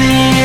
see